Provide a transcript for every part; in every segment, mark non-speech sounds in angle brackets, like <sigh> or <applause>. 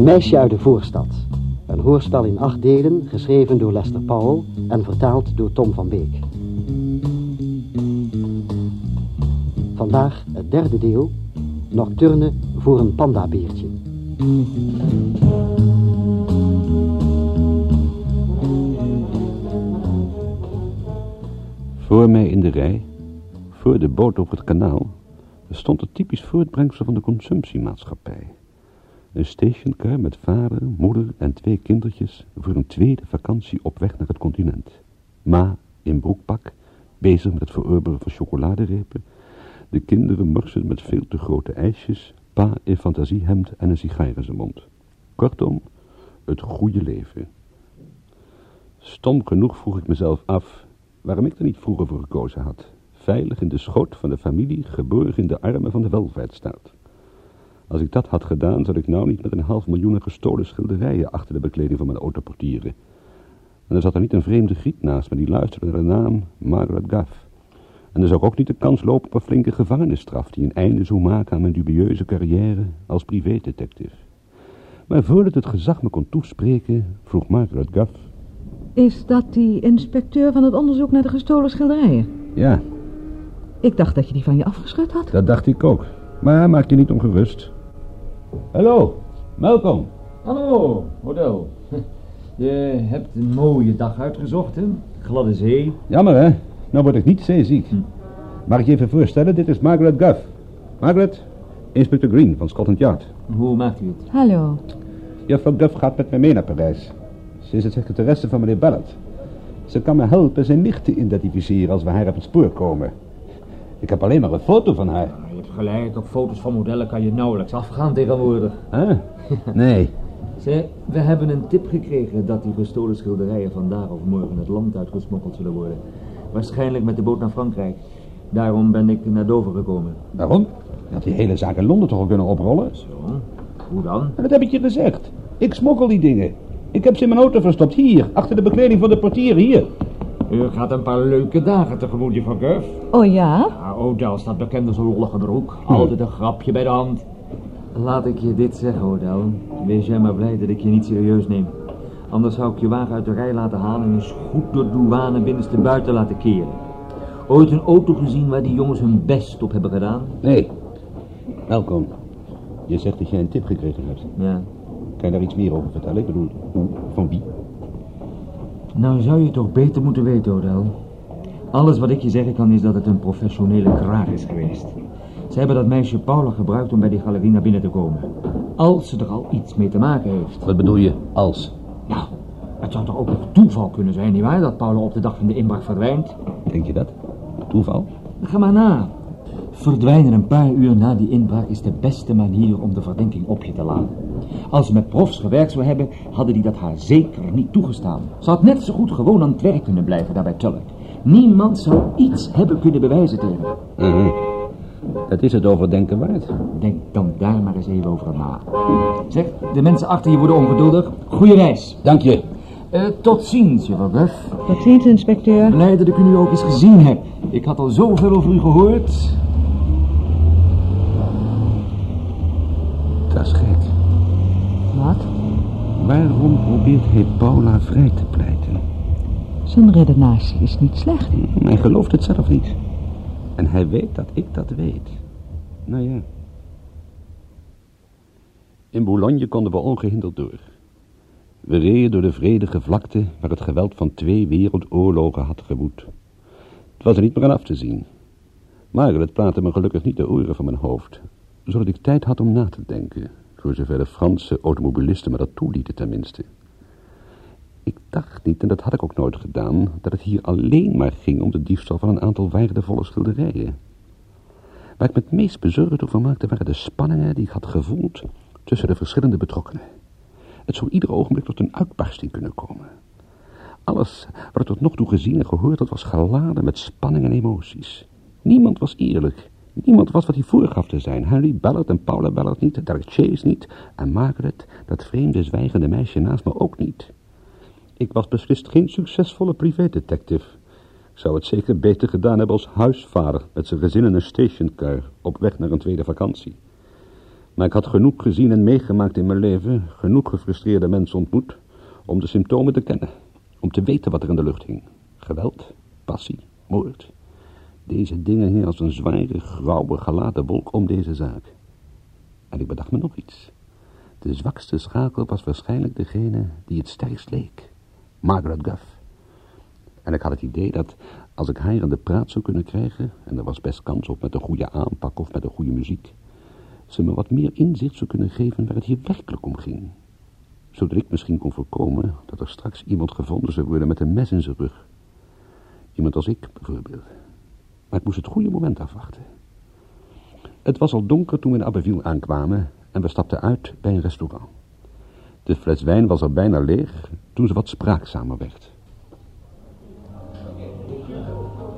Een meisje uit de voorstad. Een hoorspel in acht delen, geschreven door Lester Powell en vertaald door Tom van Beek. Vandaag het derde deel, Nocturne voor een pandabeertje. Voor mij in de rij, voor de boot op het kanaal, stond het typisch voortbrengsel van de consumptiemaatschappij. Een stationcar met vader, moeder en twee kindertjes voor een tweede vakantie op weg naar het continent. Ma in broekpak, bezig met het verorberen van chocoladerepen. De kinderen morsen met veel te grote ijsjes, pa in fantasiehemd en een sigaar in zijn mond. Kortom, het goede leven. Stom genoeg vroeg ik mezelf af waarom ik er niet vroeger voor gekozen had. Veilig in de schoot van de familie, geborgen in de armen van de welvaartsstaat. Als ik dat had gedaan, zou ik nou niet met een half miljoen gestolen schilderijen achter de bekleding van mijn autoportieren. En er zat er niet een vreemde griet naast me die luisterde naar de naam Margaret Gaff. En er zou ook niet de kans lopen op een flinke gevangenisstraf die een einde zou maken aan mijn dubieuze carrière als privédetective. Maar voordat het gezag me kon toespreken, vroeg Margaret Gaff. Is dat die inspecteur van het onderzoek naar de gestolen schilderijen? Ja, Ik dacht dat je die van je afgeschud had. dat dacht ik ook. Maar maak je niet ongerust. Hallo, Malcolm. Hallo, Odell. Je hebt een mooie dag uitgezocht, hè? Gladde zee. Jammer, hè? Nou word ik niet zeeziek. Mag ik je even voorstellen? Dit is Margaret Gaff. Margaret, inspecteur Green van Scotland Yard. Hoe maakt u het? Hallo. Juffrouw Duff gaat met me mee naar Parijs. Ze is het secretaresse van meneer Ballard. Ze kan me helpen zijn nicht te identificeren als we haar op het spoor komen. Ik heb alleen maar een foto van haar. Je hebt gelijk, op foto's van modellen kan je nauwelijks afgaan tegenwoordig. Huh? <laughs> Nee. Zeg, we hebben een tip gekregen dat die gestolen schilderijen vandaag of morgen het land uitgesmokkeld zullen worden. Waarschijnlijk met de boot naar Frankrijk. Daarom ben ik naar Dover gekomen. Waarom? Je had die hele zaak in Londen toch al kunnen oprollen? Zo, hoe dan? En dat heb ik je gezegd. Ik smokkel die dingen. Ik heb ze in mijn auto verstopt. Hier, achter de bekleding van de portier, hier. U gaat een paar leuke dagen tegemoet, juffrouw Guff. Oh ja? Ja, Odell staat bekend als een lollige broek. Altijd een grapje bij de hand. Laat ik je dit zeggen, Odell. Wees jij maar blij dat ik je niet serieus neem. Anders zou ik je wagen uit de rij laten halen en eens goed door douane binnenste buiten laten keren. Ooit een auto gezien waar die jongens hun best op hebben gedaan? Nee. Welkom. Je zegt dat jij een tip gekregen hebt. Ja. Kan je daar iets meer over vertellen? Ik bedoel, hoe, van wie? Nou zou je toch beter moeten weten, Odell. Alles wat ik je zeggen kan is dat het een professionele kraag is geweest. Ze hebben dat meisje Paula gebruikt om bij die galerie naar binnen te komen. Als ze er al iets mee te maken heeft. Wat bedoel je, als? Nou, het zou toch ook nog toeval kunnen zijn, nietwaar? Dat Paula op de dag van de inbraak verdwijnt. Denk je dat? Toeval? Ga maar na. Verdwijnen een paar uur na die inbraak is de beste manier om de verdenking op je te laden. Als ze met profs gewerkt zou hebben, hadden die dat haar zeker niet toegestaan. Ze had net zo goed gewoon aan het werk kunnen blijven daar bij Tulloch. Niemand zou iets hebben kunnen bewijzen tegen haar. Mhm. Het is het overdenken waard. Denk dan daar maar eens even over na. Zeg, de mensen achter je worden ongeduldig. Goeie reis. Dank je. Eh, tot ziens, juffrouw Guff. Tot ziens, inspecteur. Blij dat ik u nu ook eens gezien heb. Ik had al zoveel over u gehoord. Dat is gek. Wat? Waarom probeert hij Paula vrij te pleiten? Zijn redenatie is niet slecht. Hij gelooft het zelf niet. En hij weet dat ik dat weet. Nou ja. In Boulogne konden we ongehinderd door. We reden door de vredige vlakte waar het geweld van twee wereldoorlogen had gewoed. Het was er niet meer aan af te zien. Maar het praatte me gelukkig niet de oren van mijn hoofd, zodat ik tijd had om na te denken, voor zover de Franse automobilisten me dat toelieten tenminste. Ik dacht niet, en dat had ik ook nooit gedaan, dat het hier alleen maar ging om de diefstal van een aantal waardevolle schilderijen. Waar ik me het meest bezorgd over maakte, waren de spanningen die ik had gevoeld tussen de verschillende betrokkenen. Het zou ieder ogenblik tot een uitbarsting kunnen komen. Alles wat ik tot nog toe gezien en gehoord had, was geladen met spanning en emoties. Niemand was eerlijk. Niemand was wat hij voorgaf te zijn. Harry Ballard en Paula Ballard niet, Derek Chase niet, en Margaret, dat vreemde zwijgende meisje naast me ook niet. Ik was beslist geen succesvolle privédetective. Ik zou het zeker beter gedaan hebben als huisvader met zijn gezin in een stationcar op weg naar een tweede vakantie. Maar ik had genoeg gezien en meegemaakt in mijn leven, genoeg gefrustreerde mensen ontmoet, om de symptomen te kennen. Om te weten wat er in de lucht hing. Geweld, passie, moord. Deze dingen hingen als een zware, grauwe, gelaten wolk om deze zaak. En ik bedacht me nog iets. De zwakste schakel was waarschijnlijk degene die het sterkst leek. Margaret Guff. En ik had het idee dat als ik haar aan de praat zou kunnen krijgen, en er was best kans op met een goede aanpak of met een goede muziek, ze me wat meer inzicht zou kunnen geven waar het hier werkelijk om ging. Zodat ik misschien kon voorkomen dat er straks iemand gevonden zou worden met een mes in zijn rug. Iemand als ik, bijvoorbeeld. Maar ik moest het goede moment afwachten. Het was al donker toen we in Abbeville aankwamen en we stapten uit bij een restaurant. De fles wijn was al bijna leeg toen ze wat spraakzamer werd.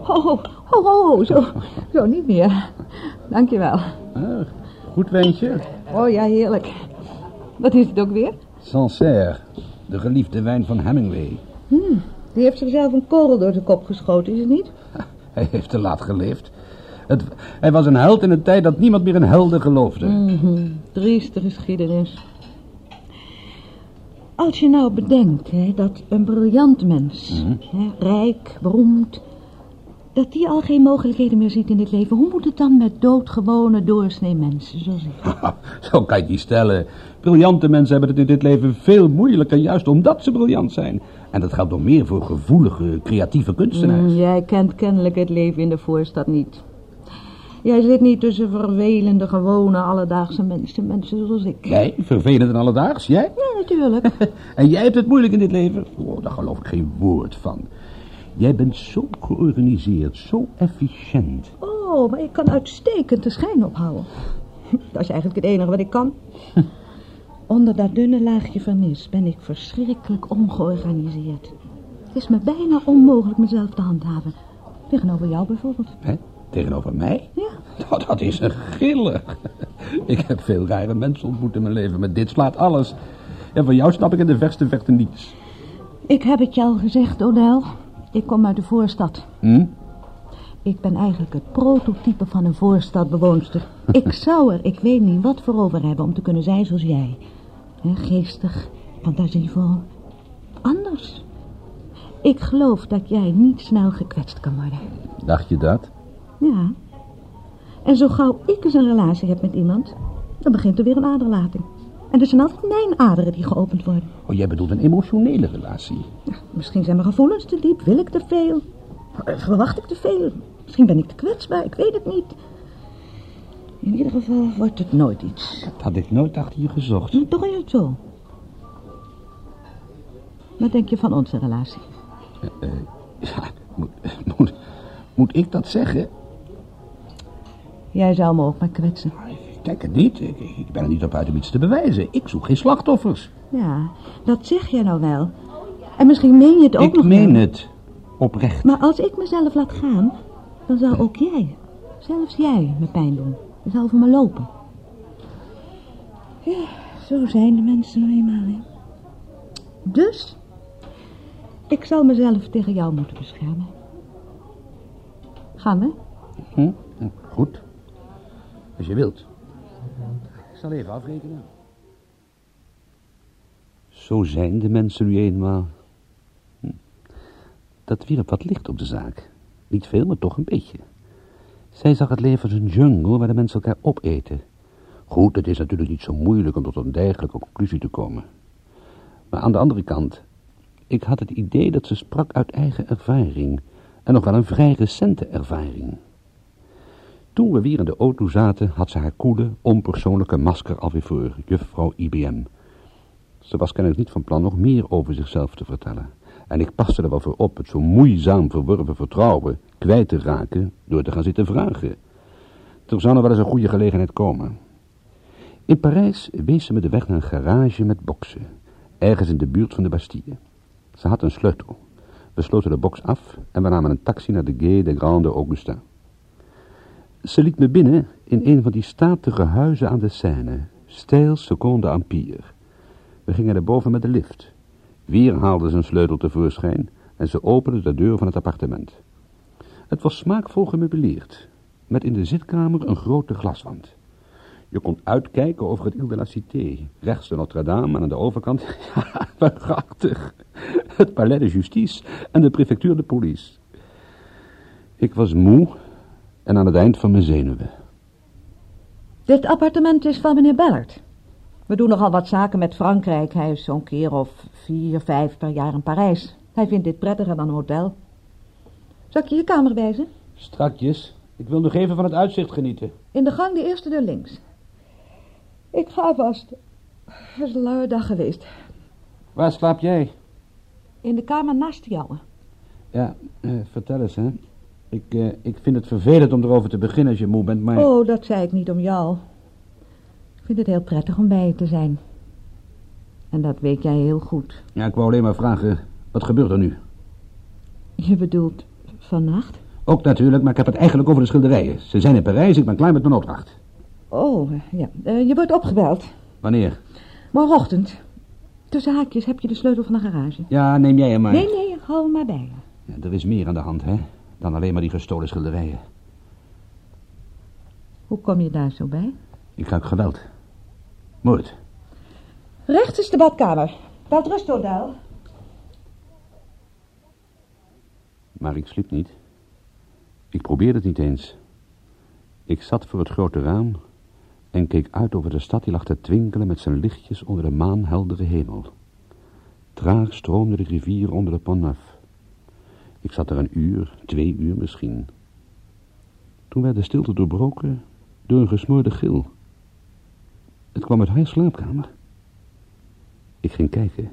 Oh, oh, oh, zo, zo niet meer. Dankjewel. Ah, goed wijntje. Oh ja, heerlijk. Wat is het ook weer? Sancerre, de geliefde wijn van Hemingway. Die heeft zichzelf een korrel door zijn kop geschoten, is het niet? Hij heeft te laat geleefd. Het, hij was een held in een tijd dat niemand meer in helden geloofde. Mhm, Trieste geschiedenis. Als je nou bedenkt hè, dat een briljant mens, hè, rijk, beroemd, dat die al geen mogelijkheden meer ziet in dit leven, hoe moet het dan met doodgewone doorsnee mensen zoals ik? <laughs> Zo kan je het niet stellen. Briljante mensen hebben het in dit leven veel moeilijker, juist omdat ze briljant zijn. En dat geldt nog meer voor gevoelige, creatieve kunstenaars. Mm, jij kent kennelijk het leven in de voorstad niet. Jij zit niet tussen vervelende, gewone, alledaagse mensen, mensen zoals ik. Jij, vervelend en alledaags, jij? Ja, natuurlijk. <laughs> En jij hebt het moeilijk in dit leven? Oh, daar geloof ik geen woord van. Jij bent zo georganiseerd, zo efficiënt. Oh, maar ik kan uitstekend de schijn ophouden. Dat is eigenlijk het enige wat ik kan. <laughs> Onder dat dunne laagje vernis ben ik verschrikkelijk ongeorganiseerd. Het is me bijna onmogelijk mezelf te handhaven. Tegenover jou bijvoorbeeld. Hè? Tegenover mij? Ja. Nou, dat is een gille. Ik heb veel rare mensen ontmoet in mijn leven, maar dit slaat alles. En van jou snap ik in de verste verte niets. Ik heb het je al gezegd, Odell. Ik kom uit de voorstad. Hm? Ik ben eigenlijk het prototype van een voorstadbewoonster. <laughs> Ik zou er, ik weet niet wat voor over hebben om te kunnen zijn zoals jij. Geestig, fantasievol, anders. Ik geloof dat jij niet snel gekwetst kan worden. Dacht je dat? Ja. En zo gauw ik eens een relatie heb met iemand, dan begint er weer een aderlating. En het zijn altijd mijn aderen die geopend worden. Oh, jij bedoelt een emotionele relatie. Ja, misschien zijn mijn gevoelens te diep, wil ik te veel. Eh, Verwacht ik te veel. Misschien ben ik te kwetsbaar, ik weet het niet. In ieder geval wordt het nooit iets. Dat had ik nooit achter je gezocht. Maar toch is het zo. Wat denk je van onze relatie? Ja, moet, moet, moet ik dat zeggen? Jij zou me ook maar kwetsen. Kijk het niet. Ik, ik ben er niet op uit om iets te bewijzen. Ik zoek geen slachtoffers. Ja, dat zeg je nou wel. En misschien meen je het ook ik nog meen wel. het. Oprecht. Maar als ik mezelf laat gaan, dan zou ook jij, zelfs jij, me pijn doen. Je zou voor me lopen. Ja, zo zijn de mensen nou eenmaal, hè. Dus, ik zal mezelf tegen jou moeten beschermen. Gaan we? Hm? Hm, Goed. Als je wilt. Ik zal even afrekenen. Zo zijn de mensen nu eenmaal. Hm. Dat wierp wat licht op de zaak. Niet veel, maar toch een beetje. Zij zag het leven als een jungle waar de mensen elkaar opeten. Goed, het is natuurlijk niet zo moeilijk om tot een dergelijke conclusie te komen. Maar aan de andere kant, ik had het idee dat ze sprak uit eigen ervaring. En nog wel een vrij recente ervaring. Toen we weer in de auto zaten, had ze haar koele, onpersoonlijke masker alweer voor, juffrouw IBM. Ze was kennelijk niet van plan nog meer over zichzelf te vertellen. En ik paste er wel voor op het zo moeizaam verworven vertrouwen kwijt te raken door te gaan zitten vragen. Er zou nog wel eens een goede gelegenheid komen. In Parijs wees ze me de weg naar een garage met boksen, ergens in de buurt van de Bastille. Ze had een sleutel. We sloten de box af en we namen een taxi naar de Gay de Grande Augustin. Ze liet me binnen in een van die statige huizen aan de Seine, stijl seconde empire. We gingen naar boven met de lift. Weer haalde een sleutel tevoorschijn en ze opende de deur van het appartement. Het was smaakvol gemeubileerd, met in de zitkamer een grote glaswand. Je kon uitkijken over het Ile de la Cité. Rechts de Notre-Dame en aan de overkant, <laughs> ja, prachtig, het Palais de Justice en de prefectuur de police. Ik was moe en aan het eind van mijn zenuwen. Dit appartement is van meneer Ballard. We doen nogal wat zaken met Frankrijk. Hij is zo'n keer of vier, vijf per jaar in Parijs. Hij vindt dit prettiger dan een hotel. Zal ik je je kamer wijzen? Strakjes. Ik wil nog even van het uitzicht genieten. In de gang de eerste deur links. Ik ga vast. Het is een lange dag geweest. Waar slaap jij? In de kamer naast jou. Ja, eh, vertel eens, hè. Ik, eh, ik vind het vervelend om erover te beginnen als je moe bent, maar... Oh, dat zei ik niet om jou. Ik vind het heel prettig om bij je te zijn. En dat weet jij heel goed. Ja, ik wou alleen maar vragen, wat gebeurt er nu? Je bedoelt vannacht? Ook natuurlijk, maar ik heb het eigenlijk over de schilderijen. Ze zijn in Parijs, ik ben klaar met mijn opdracht. Oh, ja. Eh, je wordt opgebeld. Wanneer? Morgenochtend. Tussen haakjes heb je de sleutel van de garage. Ja, neem jij hem maar. Nee, nee, hou hem maar bij je. Ja, er is meer aan de hand, hè, dan alleen maar die gestolen schilderijen. Hoe kom je daar zo bij? Ik ruik geweld. Moord. Rechts is de badkamer. Wel rust. Maar ik sliep niet. Ik probeerde het niet eens. Ik zat voor het grote raam en keek uit over de stad die lag te twinkelen met zijn lichtjes onder de maanheldere hemel. Traag stroomde de rivier onder de Pont. Ik zat er een uur, twee uur misschien. Toen werd de stilte doorbroken door een gesmoorde gil. Het kwam uit haar slaapkamer. Ik ging kijken.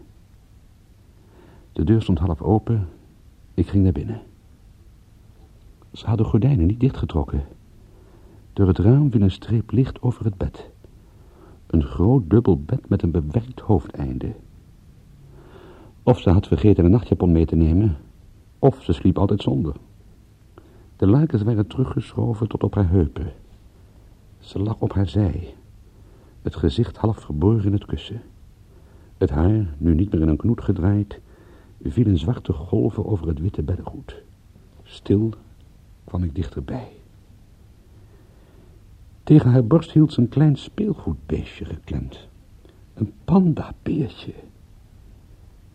De deur stond half open. Ik ging naar binnen. Ze hadden gordijnen niet dichtgetrokken. Door het raam viel een streep licht over het bed. Een groot dubbel bed met een bewerkt hoofdeinde. Of ze had vergeten een nachtjapon mee te nemen, of ze sliep altijd zonder. De lakens werden teruggeschoven tot op haar heupen. Ze lag op haar zij, het gezicht half verborgen in het kussen. Het haar, nu niet meer in een knoet gedraaid, viel in zwarte golven over het witte beddengoed. Stil kwam ik dichterbij. Tegen haar borst hield ze een klein speelgoedbeestje geklemd. Een pandabeertje.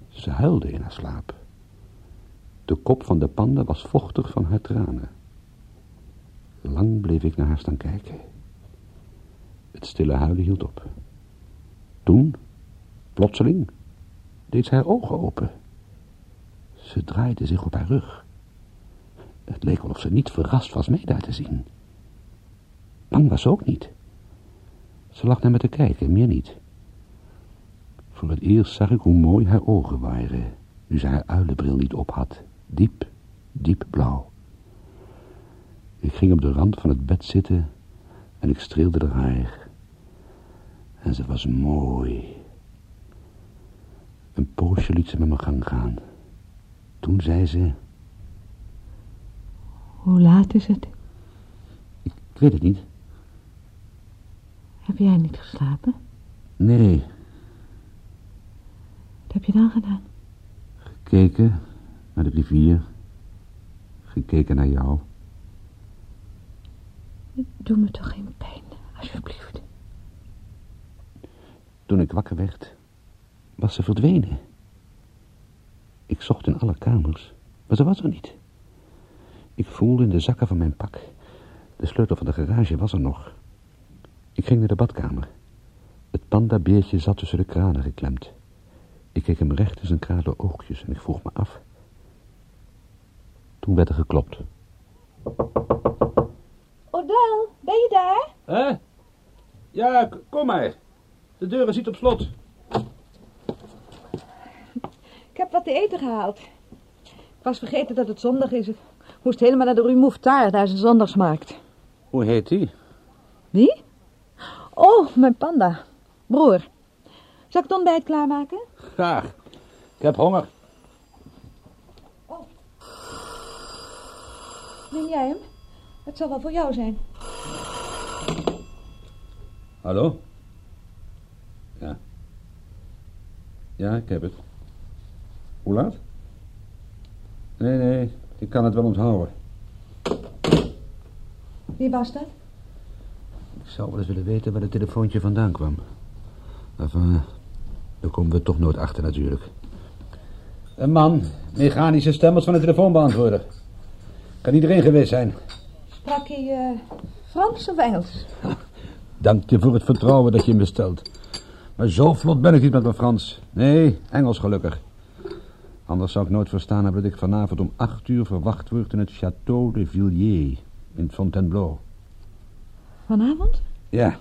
Ze huilde in haar slaap. De kop van de panda was vochtig van haar tranen. Lang bleef ik naar haar staan kijken. Het stille huilen hield op. Toen, plotseling, deed ze haar ogen open. Ze draaide zich op haar rug. Het leek wel of ze niet verrast was mij daar te zien. Bang was ze ook niet. Ze lag naar me te kijken, meer niet. Voor het eerst zag ik hoe mooi haar ogen waren, nu ze haar uilenbril niet op had. Diep, diep blauw. Ik ging op de rand van het bed zitten en ik streelde haar. En ze was mooi. Een poosje liet ze met mijn gang gaan. Toen zei ze... Hoe laat is het? Ik weet het niet. Heb jij niet geslapen? Nee, Wat heb je dan gedaan? gekeken naar de rivier. Gekeken naar jou. Doe me toch geen pijn, alsjeblieft. Toen ik wakker werd, was ze verdwenen. Ik zocht in alle kamers, maar ze was er niet. Ik voelde in de zakken van mijn pak. De sleutel van de garage was er nog. Ik ging naar de badkamer. Het pandabeertje zat tussen de kranen geklemd. Ik keek hem recht in zijn krale oogjes en ik vroeg me af. Toen werd er geklopt. Odell, ben je daar? Hè? Ja, k- kom maar. De deur is niet op slot. Ik heb wat te eten gehaald. Ik was vergeten dat het zondag is. Ik moest helemaal naar de Rue Mouffetard, daar is een zondagsmarkt. Hoe heet die? Wie? Oh, mijn panda. Broer. Zal ik het ontbijt klaarmaken? Graag. Ik heb honger. Neem jij hem? Het zal wel voor jou zijn. Hallo? Ja, ik heb het. Hoe laat? Nee, nee, ik kan het wel onthouden. Wie was dat? Ik zou wel eens willen weten waar het telefoontje vandaan kwam. Enfin, daar komen we toch nooit achter natuurlijk. Een man, mechanische stemmers van een telefoonbeantwoorder. Kan iedereen geweest zijn. Sprak hij eh, Frans of Engels? <laughs> Dank je voor het vertrouwen dat je me stelt. Maar zo vlot ben ik niet met mijn Frans. Nee, Engels gelukkig. Anders zou ik nooit verstaan hebben dat ik vanavond om acht uur verwacht word in het Château de Villiers in Fontainebleau. Vanavond? Ja,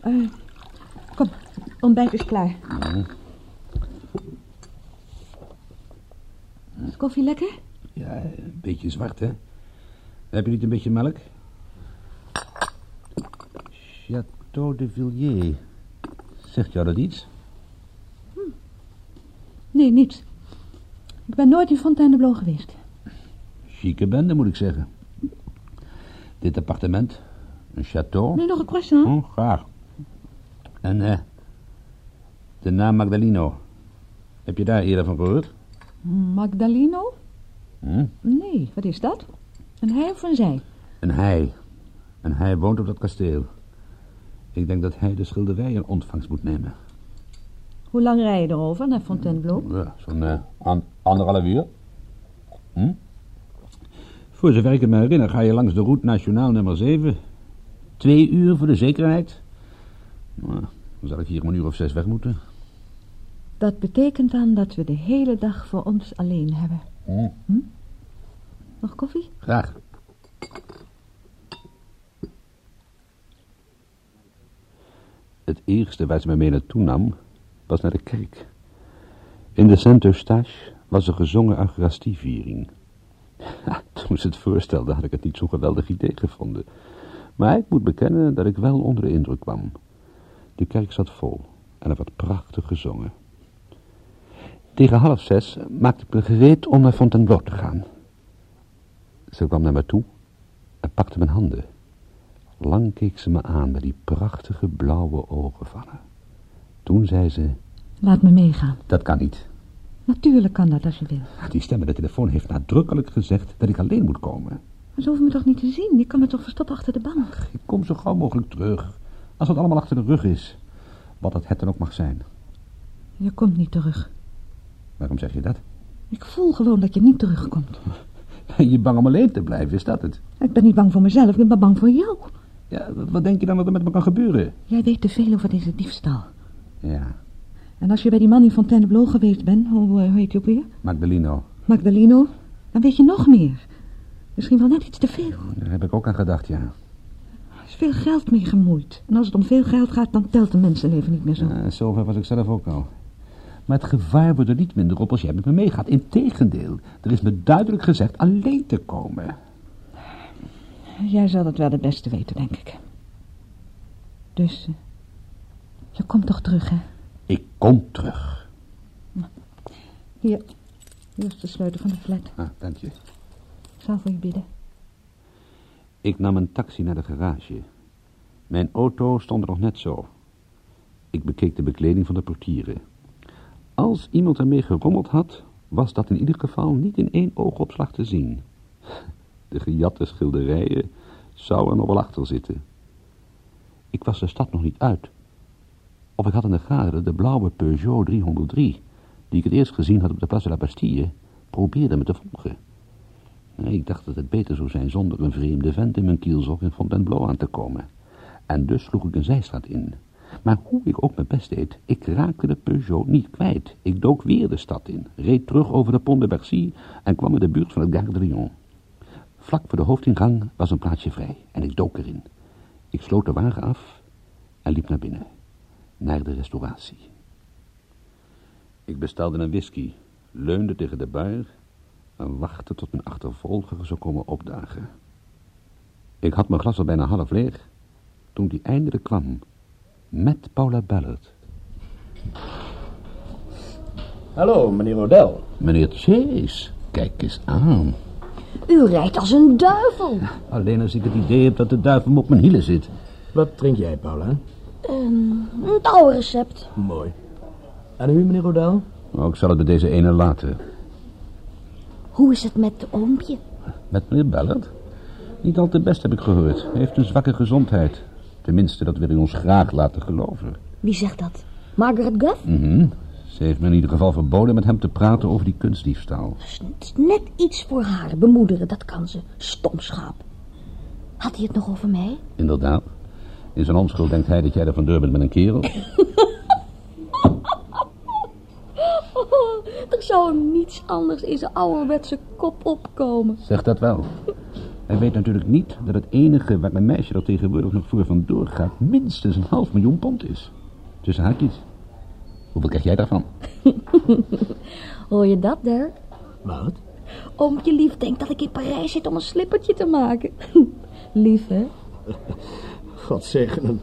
Eh, kom, ontbijt is klaar. Is koffie lekker? ja, een beetje zwart hè. Heb je niet een beetje melk? Château de Villiers. Zegt jou dat iets? Nee, niets. Ik ben nooit in Fontainebleau geweest. Chique bende moet ik zeggen. Dit appartement, een château. Nu nog een croissant? Oh, graag. En eh, de naam Magdalino. Heb je daar eerder van gehoord? Magdaleno? Hm? Nee, wat is dat? Een hij of een zij? Een hij. En hij woont op dat kasteel. Ik denk dat hij de schilderij in ontvangst moet nemen. Hoe lang rij je erover naar Fontainebleau? Ja, zo'n eh, an- anderhalf uur. Hm? Voor zover ik het me herinner ga je langs de route nationaal nummer 7. Twee uur voor de zekerheid. Nou, dan zal ik hier om een uur of zes weg moeten. Dat betekent dan dat we de hele dag voor ons alleen hebben. Hm. Nog koffie? Graag. Het eerste waar ze me mee naartoe nam, was naar de kerk. In de Saint-Eustache was er gezongen Eucharistieviering. <laughs> Toen ze het voorstelde, had ik het niet zo'n geweldig idee gevonden. Maar ik moet bekennen dat ik wel onder de indruk kwam. De kerk zat vol en er werd prachtig gezongen. Tegen half zes maakte ik me gereed om naar Fontainebleau te gaan. Ze kwam naar me toe en pakte mijn handen. Lang keek ze me aan met die prachtige blauwe ogen van haar. Toen zei ze, Laat me meegaan. dat kan niet. Natuurlijk kan dat als je wil. Die stem aan de telefoon heeft nadrukkelijk gezegd dat ik alleen moet komen. Maar ze hoeven me toch niet te zien? Ik kan me toch verstoppen achter de bank? Ik kom zo gauw mogelijk terug. Als het allemaal achter de rug is. Wat het het dan ook mag zijn. Je komt niet terug. Waarom zeg je dat? Ik voel gewoon dat je niet terugkomt. Ben <laughs> je bang om alleen te blijven, is dat het? Ik ben niet bang voor mezelf, ik ben bang voor jou. Ja, wat denk je dan dat er met me kan gebeuren? Jij weet te veel over deze diefstal. Ja, En als je bij die man in Fontainebleau geweest bent, hoe, eh, hoe heet hij ook weer? Magdaleno. Magdaleno, dan weet je nog meer. Misschien wel net iets te veel. Daar heb ik ook aan gedacht, ja. Er is veel geld mee gemoeid. En als het om veel geld gaat, dan telt een mensenleven niet meer zo. Uh, zover was ik zelf ook al. Maar het gevaar wordt er niet minder op als jij met me meegaat. Integendeel, er is me duidelijk gezegd alleen te komen. Jij zal het wel het beste weten, denk ik. Dus, eh, je komt toch terug, hè? Ik kom terug. Hier, hier is de sleutel van de flat. Ah, dank je. Ik zal voor je bidden. Ik nam een taxi naar de garage. Mijn auto stond er nog net zo. Ik bekeek de bekleding van de portieren. Als iemand ermee gerommeld had, was dat in ieder geval niet in één oogopslag te zien. De gejatte schilderijen zouden er nog wel achter zitten. Ik was de stad nog niet uit. Of ik had in de gaten de blauwe Peugeot 303, die ik het eerst gezien had op de Place de la Bastille, probeerde me te volgen. Ik dacht dat het beter zou zijn zonder een vreemde vent in mijn kielzog in Fontainebleau aan te komen. En dus sloeg ik een zijstraat in. Maar hoe ik ook mijn best deed, ik raakte de Peugeot niet kwijt. Ik dook weer de stad in, reed terug over de Pont de Bercy en kwam in de buurt van het Gare de Lyon. Vlak voor de hoofdingang was een plaatsje vrij en ik dook erin. Ik sloot de wagen af en liep naar binnen, naar de restauratie. Ik bestelde een whisky, leunde tegen de bar en wachtte tot mijn achtervolger zou komen opdagen. Ik had mijn glas al bijna half leeg, toen die eindelijk kwam, met Paula Ballard. Hallo, meneer Odell. Meneer Chase, kijk eens aan. U rijdt als een duivel. Alleen als ik het idee heb dat de duivel me op mijn hielen zit. Wat drink jij, Paula? Een het oude recept. Mooi. En u, meneer Odell? Nou, ik zal het bij deze ene laten. Hoe is het met de oompje? Met meneer Ballard? Niet al te best heb ik gehoord. Hij heeft een zwakke gezondheid. Tenminste, dat wil hij ons graag laten geloven. Wie zegt dat? Margaret Guff? Mhm. Ze heeft me in ieder geval verboden met hem te praten over die kunstdiefstal. Het is net iets voor haar. Bemoederen, dat kan ze. Stom schaap. Had hij het nog over mij? Inderdaad. In zijn onschuld denkt hij dat jij er vandoor bent met een kerel. <laughs> er zou hem niets anders in zijn ouderwetse kop opkomen. Zeg dat wel. Hij weet natuurlijk niet dat het enige waar een meisje er tegenwoordig nog voor vandoor gaat... minstens een half miljoen pond is. Tussen haakjes. Hoeveel krijg jij daarvan? <laughs> Hoor je dat, Dirk? Wat? Oompje lief denkt dat ik in Parijs zit om een slippertje te maken. <laughs> lief, hè? <laughs> God zegen hem.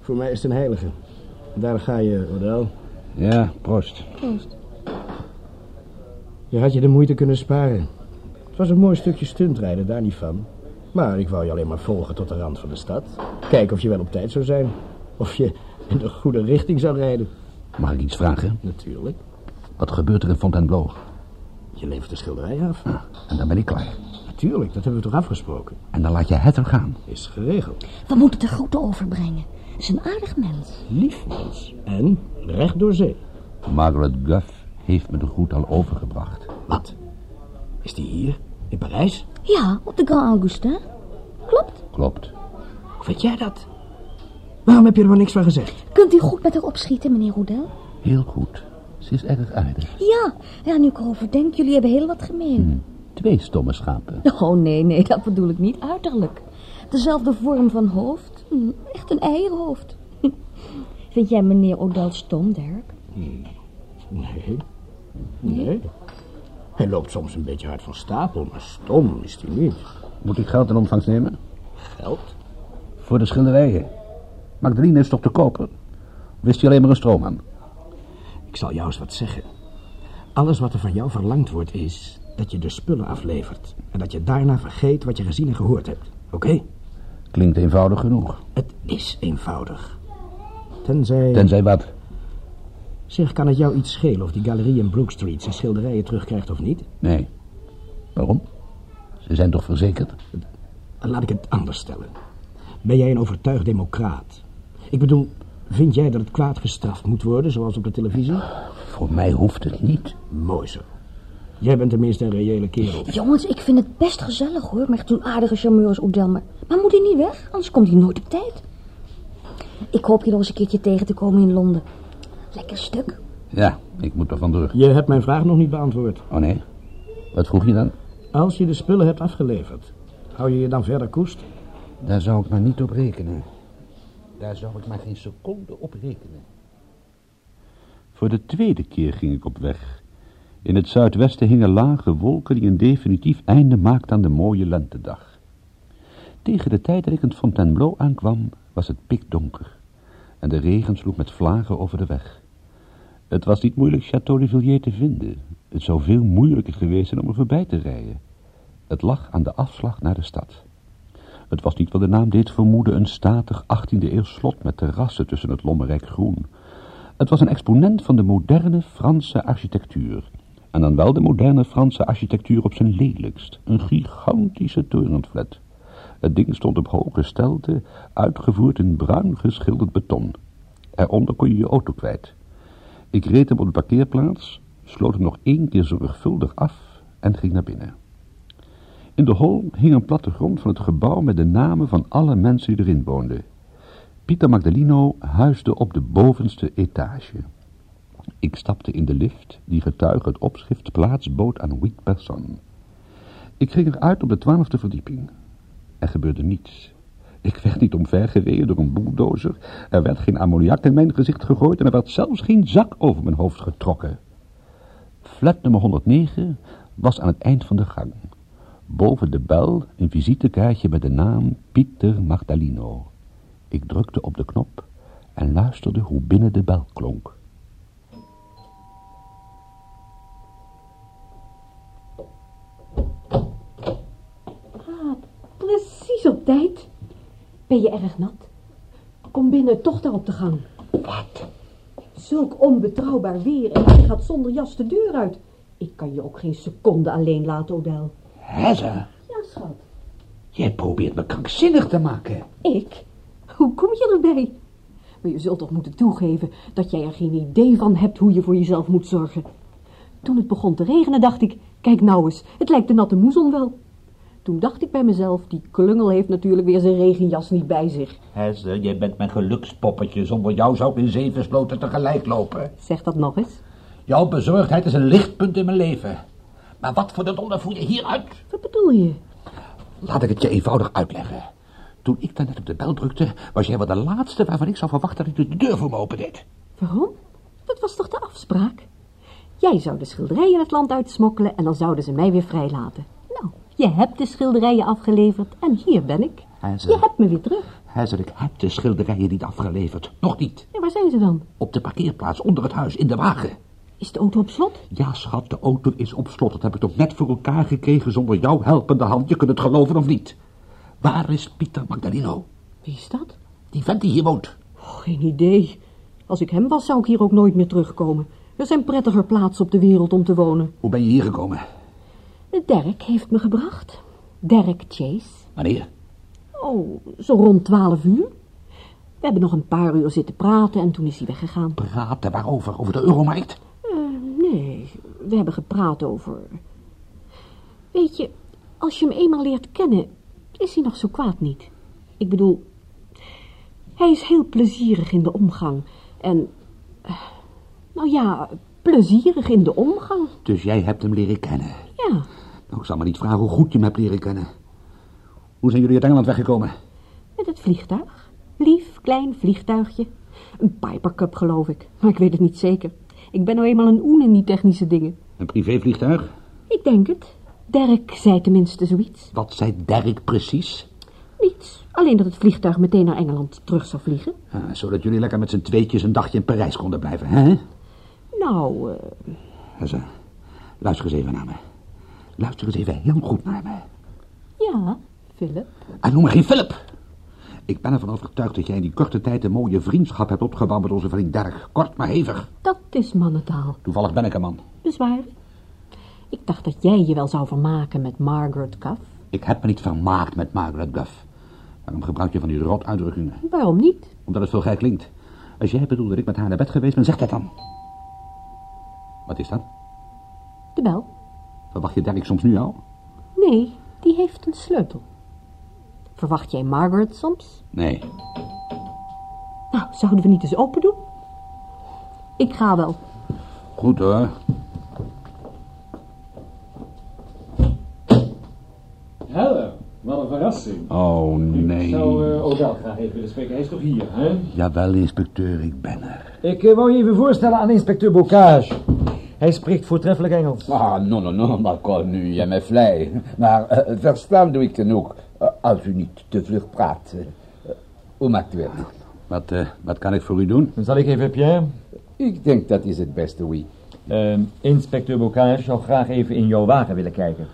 Voor mij is het een heilige. Daar ga je, Odell. Ja, proost. Proost. Je had je de moeite kunnen sparen. Het was een mooi stukje stuntrijden, daar niet van. Maar ik wou je alleen maar volgen tot de rand van de stad. Kijken of je wel op tijd zou zijn. Of je in de goede richting zou rijden. Mag ik iets vragen? Natuurlijk. Wat gebeurt er in Fontainebleau? Je levert de schilderij af. En dan ben ik klaar. Natuurlijk, dat hebben we toch afgesproken. En dan laat je het er gaan. Is geregeld. We moeten de groeten overbrengen. Is een aardig mens. Lief mens. En recht door zee. Margaret Guff heeft me de groet al overgebracht. Wat? Is die hier? In Parijs? Ja, op de Grand Augustin. Klopt. Klopt. Hoe weet jij dat? Waarom heb je er maar niks van gezegd? Kunt u goed met haar opschieten, meneer Roedel? Heel goed. Ze is erg aardig. Ja, ja, nu ik erover denk, jullie hebben heel wat gemeen. Hm. Twee stomme schapen. <laughs> Oh, nee, nee, dat bedoel ik niet uiterlijk. Dezelfde vorm van hoofd. Hm, Echt een eierhoofd. <laughs> Vind jij meneer Odell stom, Dirk? Nee. Nee. Hij loopt soms een beetje hard van stapel, maar stom is hij niet. Moet ik geld in ontvangst nemen? Geld? Voor de schilderijen. Magdalene is toch te kopen? Of is hij alleen maar een stroomman? Ik zal jou eens wat zeggen. Alles wat er van jou verlangd wordt is dat je de spullen aflevert. En dat je daarna vergeet wat je gezien en gehoord hebt. Oké? Klinkt eenvoudig genoeg. Het is eenvoudig. Tenzij... Tenzij wat? Zeg, kan het jou iets schelen of die galerie in Brook Street zijn schilderijen terugkrijgt of niet? Nee. Waarom? Ze zijn toch verzekerd? Laat ik het anders stellen. Ben jij een overtuigd democraat? Ik bedoel, vind jij dat het kwaad gestraft moet worden, zoals op de televisie? Voor mij hoeft het niet. Mooi zo. Jij bent tenminste een reële kerel. Jongens, ik vind het best gezellig hoor, met zo'n aardige charmeur als Odell. Maar, maar moet hij niet weg, anders komt hij nooit op tijd. Ik hoop je nog eens een keertje tegen te komen in Londen. Lekker stuk. Ja, ik moet er vandoor. Je hebt mijn vraag nog niet beantwoord. Oh nee? Wat vroeg je dan? Als je de spullen hebt afgeleverd, hou je je dan verder koest? Daar zou ik maar niet op rekenen. Daar zou ik maar geen seconde op rekenen. Voor de tweede keer ging ik op weg. In het zuidwesten hingen lage wolken die een definitief einde maakten aan de mooie lentedag. Tegen de tijd dat ik in Fontainebleau aankwam, was het pikdonker. En de regen sloeg met vlagen over de weg. Het was niet moeilijk Château de Villiers te vinden. Het zou veel moeilijker geweest zijn om er voorbij te rijden. Het lag aan de afslag naar de stad. Het was niet wat de naam deed vermoeden een statig 18e eeuw slot met terrassen tussen het lommerrijk groen. Het was een exponent van de moderne Franse architectuur. En dan wel de moderne Franse architectuur op zijn lelijkst. Een gigantische torenflat. Het ding stond op hoge stelte, uitgevoerd in bruin geschilderd beton. Eronder kon je je auto kwijt. Ik reed hem op de parkeerplaats, sloot hem nog één keer zorgvuldig af en ging naar binnen. In de hol hing een plattegrond van het gebouw met de namen van alle mensen die erin woonden. Pieter Magdalino huisde op de bovenste etage. Ik stapte in de lift, die getuige het opschrift plaats bood aan huit personnes. Ik ging eruit op de twaalfde verdieping. Er gebeurde niets. Ik werd niet omvergereden door een bulldozer. Er werd geen ammoniak in mijn gezicht gegooid en er werd zelfs geen zak over mijn hoofd getrokken. Flat nummer 109 was aan het eind van de gang. Boven de bel een visitekaartje met de naam Pieter Magdalino. Ik drukte op de knop en luisterde hoe binnen de bel klonk. Ah, precies op tijd. Ben je erg nat? Kom binnen, toch daar op de gang. Wat? Zulk onbetrouwbaar weer en je gaat zonder jas de deur uit. Ik kan je ook geen seconde alleen laten, Odell. Heather, Ja, schat. jij probeert me krankzinnig te maken. Ik? Hoe kom je erbij? Maar je zult toch moeten toegeven dat jij er geen idee van hebt hoe je voor jezelf moet zorgen. Toen het begon te regenen dacht ik, kijk nou eens, het lijkt de natte moezon wel. Toen dacht ik bij mezelf, die klungel heeft natuurlijk weer zijn regenjas niet bij zich. Heze, jij bent mijn gelukspoppetje. Zonder jou zou ik in zeven sloten tegelijk lopen. Zeg dat nog eens. Jouw bezorgdheid is een lichtpunt in mijn leven. Maar wat voor de donder voer je hieruit? Wat bedoel je? Laat ik het je eenvoudig uitleggen. Toen ik daar net op de bel drukte, was jij wel de laatste waarvan ik zou verwachten dat je de deur voor me opendeed. Waarom? Dat was toch de afspraak? Jij zou de schilderijen het land uitsmokkelen en dan zouden ze mij weer vrijlaten. Nou, je hebt de schilderijen afgeleverd en hier ben ik. Je hebt me weer terug. Heze, ik heb de schilderijen niet afgeleverd. Nog niet. En waar zijn ze dan? Op de parkeerplaats onder het huis, in de wagen. Is de auto op slot? Ja, schat, de auto is op slot. Dat heb ik toch net voor elkaar gekregen zonder jouw helpende hand. Je kunt het geloven of niet. Waar is Pieter Magdalino? Wie is dat? Die vent die hier woont. Oh, geen idee. Als ik hem was, zou ik hier ook nooit meer terugkomen. Er zijn prettiger plaatsen op de wereld om te wonen. Hoe ben je hier gekomen? Dirk heeft me gebracht. Dirk Chase. Wanneer? Oh, zo rond twaalf uur. We hebben nog een paar uur zitten praten en toen is hij weggegaan. Praten waarover? Over de euromarkt? Nee, we hebben gepraat over... Weet je, als je hem eenmaal leert kennen, is hij nog zo kwaad niet. Ik bedoel, hij is heel plezierig in de omgang. En, eh, nou ja, plezierig in de omgang. Dus jij hebt hem leren kennen. Ja, Nou, ik zal maar niet vragen hoe goed je hem hebt leren kennen. Hoe zijn jullie uit Engeland weggekomen? met het vliegtuig. Lief, klein vliegtuigje. Een Piper Cup, geloof ik. Maar ik weet het niet zeker. Ik ben nou eenmaal een oen in die technische dingen. Een privévliegtuig? Ik denk het. Dirk zei tenminste zoiets. Wat zei Dirk precies? Niets. Alleen dat het vliegtuig meteen naar Engeland terug zou vliegen. Ah, zodat jullie lekker met z'n tweetjes een dagje in Parijs konden blijven, hè? Nou, eh, luister eens even naar me. Luister eens even heel goed naar me. ja, Philip. En noem me geen Philip. Ik ben ervan overtuigd dat jij in die korte tijd een mooie vriendschap hebt opgebouwd met onze vriend Dirk. Kort maar hevig. Dat is mannentaal. Toevallig ben ik een man. Bezwaar. Ik dacht dat jij je wel zou vermaken met Margaret Cuff. Ik heb me niet vermaakt met Margaret Guff. Waarom gebruik je van die rot uitdrukkingen? Waarom niet? Omdat het veel gek klinkt. Als jij bedoelt dat ik met haar naar bed geweest ben, zeg dat dan. Wat is dat? De bel? Verwacht je Dirk soms nu al? Nee, die heeft een sleutel. Verwacht jij Margaret soms? Nee. Nou, zouden we niet eens open doen? Ik ga wel. Goed hoor. Hallo, wat een verrassing. Oh nee. Ik zou eh, Odell graag even willen spreken. Hij is toch hier, hè? Jawel, inspecteur, ik ben er. Ik eh, wou je even voorstellen aan inspecteur Bocage. Hij spreekt voortreffelijk Engels. Ah, non, non, non, maar kom nu, jij mij vlei. Maar eh, verstaan doe ik genoeg, als u niet te vlug praat. Eh, hoe maakt u het? Wat, eh, wat kan ik voor u doen? Dan zal ik even, Pierre. Ik denk dat is het beste, oui. Ehm, inspecteur Bocage zou graag even in jouw wagen willen kijken.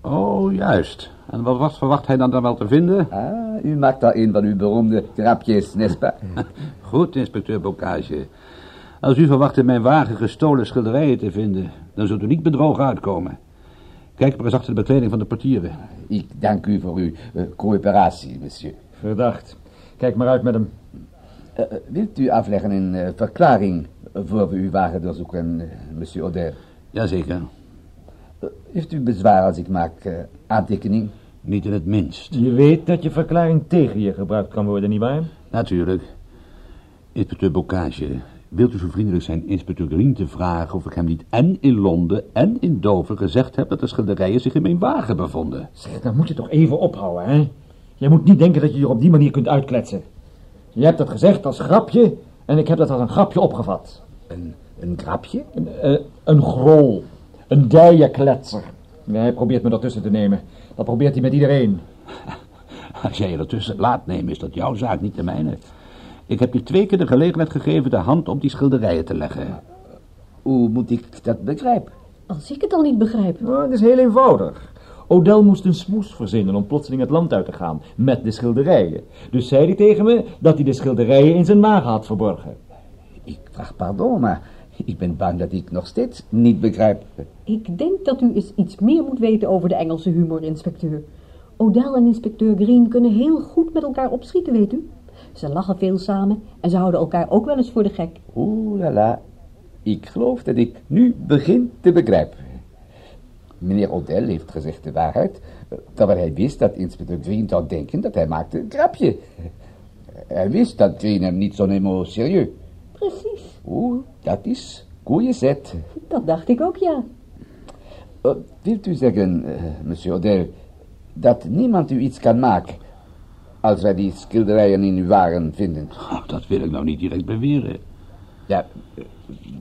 Oh, juist. En wat, wat verwacht hij dan daar wel te vinden? Ah, u maakt al een van uw beroemde grapjes, n'est-ce pas? <laughs> Goed, inspecteur Bocage. Als u verwacht in mijn wagen gestolen schilderijen te vinden, dan zult u niet bedrogen uitkomen. Kijk maar eens achter de bekleding van de portieren. Ik dank u voor uw eh, coöperatie, monsieur. Verdacht. Kijk maar uit met hem. Eh, wilt u afleggen een verklaring voor we uw wagen doorzoeken, monsieur Oder? Jazeker. Heeft u bezwaar als ik maak eh, aantekening? Niet in het minst. Je weet dat je verklaring tegen je gebruikt kan worden, nietwaar? Natuurlijk. Inspecteur Bocage, wilt u zo vriendelijk zijn inspecteur Green te vragen of ik hem niet en in Londen en in Dover gezegd heb dat de schilderijen zich in mijn wagen bevonden? Zeg, dan moet je toch even ophouden, hè? Je moet niet denken dat je je op die manier kunt uitkletsen. Je hebt dat gezegd als grapje en ik heb dat als een grapje opgevat. Een, een grapje? Een, eh, een grol. Een dijenkletser. Hij probeert me ertussen te nemen. Dat probeert hij met iedereen. Als jij je ertussen laat nemen, is dat jouw zaak, niet de mijne. Ik heb je twee keer de gelegenheid gegeven de hand op die schilderijen te leggen. Hoe moet ik dat begrijpen? Als ik het al niet begrijp. Nou, het is heel eenvoudig. Odell moest een smoes verzinnen om plotseling het land uit te gaan. Met de schilderijen. Dus zei hij tegen me dat hij de schilderijen in zijn wagen had verborgen. Ik vraag pardon, maar ik ben bang dat ik nog steeds niet begrijp. Ik denk dat u eens iets meer moet weten over de Engelse humor, inspecteur. Odell en inspecteur Green kunnen heel goed met elkaar opschieten, weet u. Ze lachen veel samen en ze houden elkaar ook wel eens voor de gek. Oeh la la, ik geloof dat ik nu begin te begrijpen. Meneer Odell heeft gezegd de waarheid, terwijl hij wist dat inspecteur Green zou denken dat hij maakte een grapje. Hij wist dat Green hem niet zo nemen serieus. Precies, Oeh, dat is goede zet. dat dacht ik ook, ja. Uh, wilt u zeggen, eh, monsieur Odell, dat niemand u iets kan maken als wij die schilderijen in uw waren vinden? Oh, dat wil ik nou niet direct beweren. Ja,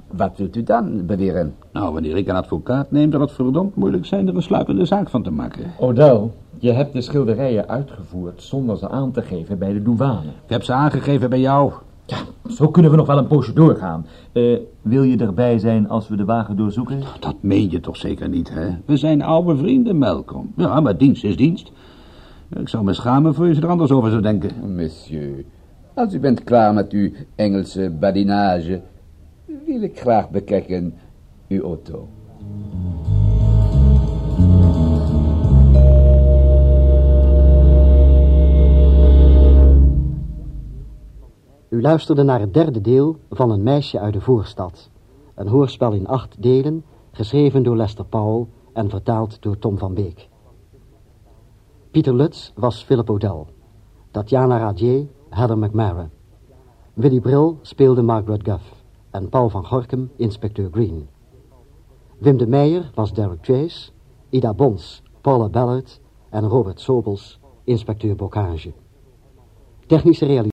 wat wilt u dan beweren? Nou, wanneer ik een advocaat neem, zal het verdomd moeilijk zijn er een sluipende zaak van te maken. Odell, je hebt de schilderijen uitgevoerd zonder ze aan te geven bij de douane. Ik heb ze aangegeven bij jou. Ja, zo kunnen we nog wel een poosje doorgaan. Eh, wil je erbij zijn als we de wagen doorzoeken? Dat meen je toch zeker niet, hè? We zijn oude vrienden, Malcolm. Ja, maar dienst is dienst. Ik zou me schamen voor je er anders over zou denken. Monsieur, als u bent klaar met uw Engelse badinage, wil ik graag bekijken uw auto. U luisterde naar het derde deel van Een meisje uit de voorstad. Een hoorspel in acht delen, geschreven door Lester Powell en vertaald door Tom van Beek. Pieter Lutz was Philip O'Dell. Tatjana Radier, Heather McMahon. Willy Brill speelde Margaret Guff en Paul van Gorkum inspecteur Green. Wim de Meijer was Derek Chase, Ida Bons, Paula Ballard en Robert Sobels inspecteur Bocage. Technische realisatie